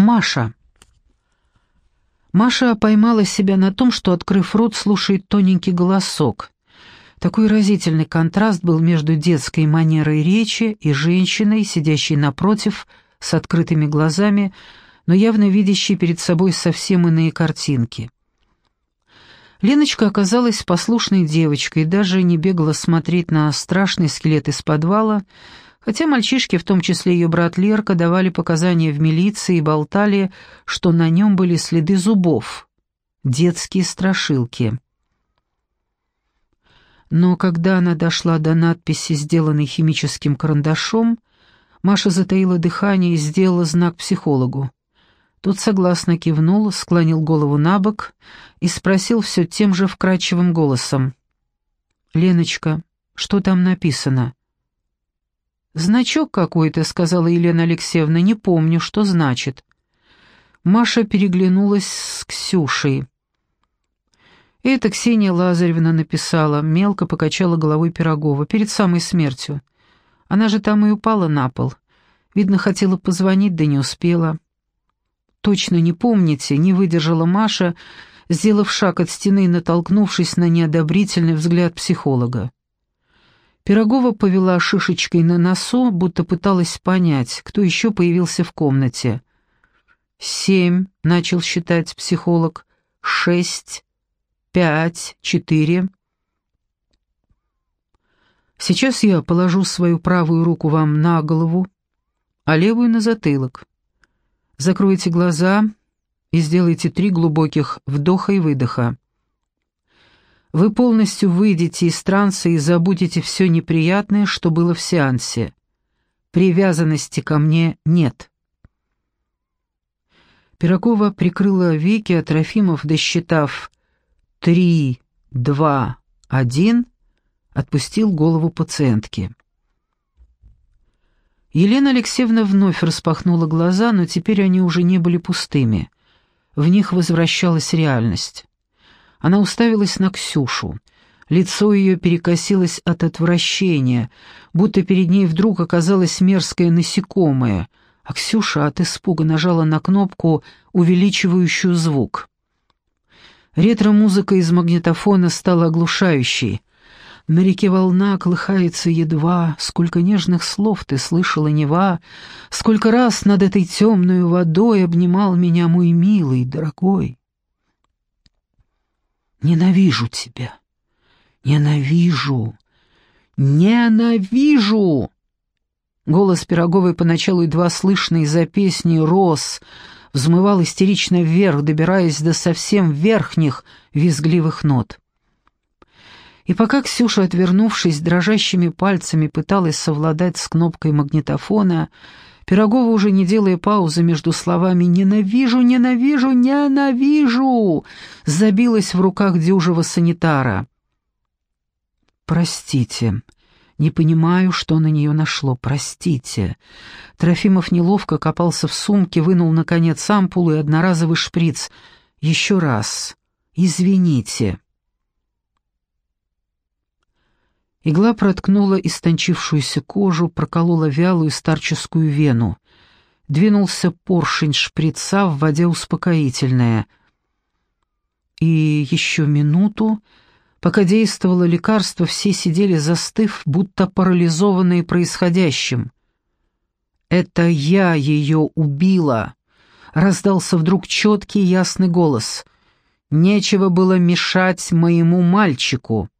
Маша. Маша поймала себя на том, что, открыв рот, слушает тоненький голосок. Такой разительный контраст был между детской манерой речи и женщиной, сидящей напротив, с открытыми глазами, но явно видящей перед собой совсем иные картинки. Леночка оказалась послушной девочкой и даже не бегала смотреть на страшный скелет из подвала, хотя мальчишки, в том числе ее брат Лерка, давали показания в милиции и болтали, что на нем были следы зубов, детские страшилки. Но когда она дошла до надписи, сделанной химическим карандашом, Маша затаила дыхание и сделала знак психологу. Тот согласно кивнул, склонил голову на бок и спросил все тем же вкрадчивым голосом. «Леночка, что там написано?» «Значок какой-то», — сказала Елена Алексеевна, — «не помню, что значит». Маша переглянулась с Ксюшей. Это Ксения Лазаревна написала, мелко покачала головой Пирогова, перед самой смертью. Она же там и упала на пол. Видно, хотела позвонить, да не успела. «Точно не помните», — не выдержала Маша, сделав шаг от стены и натолкнувшись на неодобрительный взгляд психолога. Пирогова повела шишечкой на носу, будто пыталась понять, кто еще появился в комнате. «Семь», — начал считать психолог, — «шесть, пять, четыре». «Сейчас я положу свою правую руку вам на голову, а левую на затылок. Закройте глаза и сделайте три глубоких вдоха и выдоха. Вы полностью выйдете из транса и забудете все неприятное, что было в сеансе. Привязанности ко мне нет. Пирогова прикрыла веки, а Трофимов, досчитав «три, два, один», отпустил голову пациентки. Елена Алексеевна вновь распахнула глаза, но теперь они уже не были пустыми. В них возвращалась реальность. Она уставилась на Ксюшу. Лицо ее перекосилось от отвращения, будто перед ней вдруг оказалось мерзкое насекомое, а Ксюша от испуга нажала на кнопку, увеличивающую звук. Ретро-музыка из магнитофона стала оглушающей. На реке волна колыхается едва, сколько нежных слов ты слышала, Нева, сколько раз над этой темной водой обнимал меня мой милый, дорогой. Ненавижу тебя. Ненавижу. Ненавижу. Голос Пироговой поначалу едва слышный за песни рос, взмывал истерично вверх, добираясь до совсем верхних визгливых нот. И пока Ксюша, отвернувшись, дрожащими пальцами пыталась совладать с кнопкой магнитофона, Пирогова, уже не делая паузы между словами «ненавижу, ненавижу, ненавижу», забилась в руках дюжего санитара. «Простите», не понимаю, что на нее нашло. Простите. Трофимов неловко копался в сумке, вынул, наконец, ампулу и одноразовый шприц. Еще раз. Извините. Игла проткнула истончившуюся кожу, проколола вялую старческую вену. Двинулся поршень шприца, в воде успокоительное. И еще минуту, пока действовало лекарство, все сидели застыв, будто парализованные происходящим. «Это я ее убила!» — раздался вдруг четкий ясный голос. «Нечего было мешать моему мальчику!»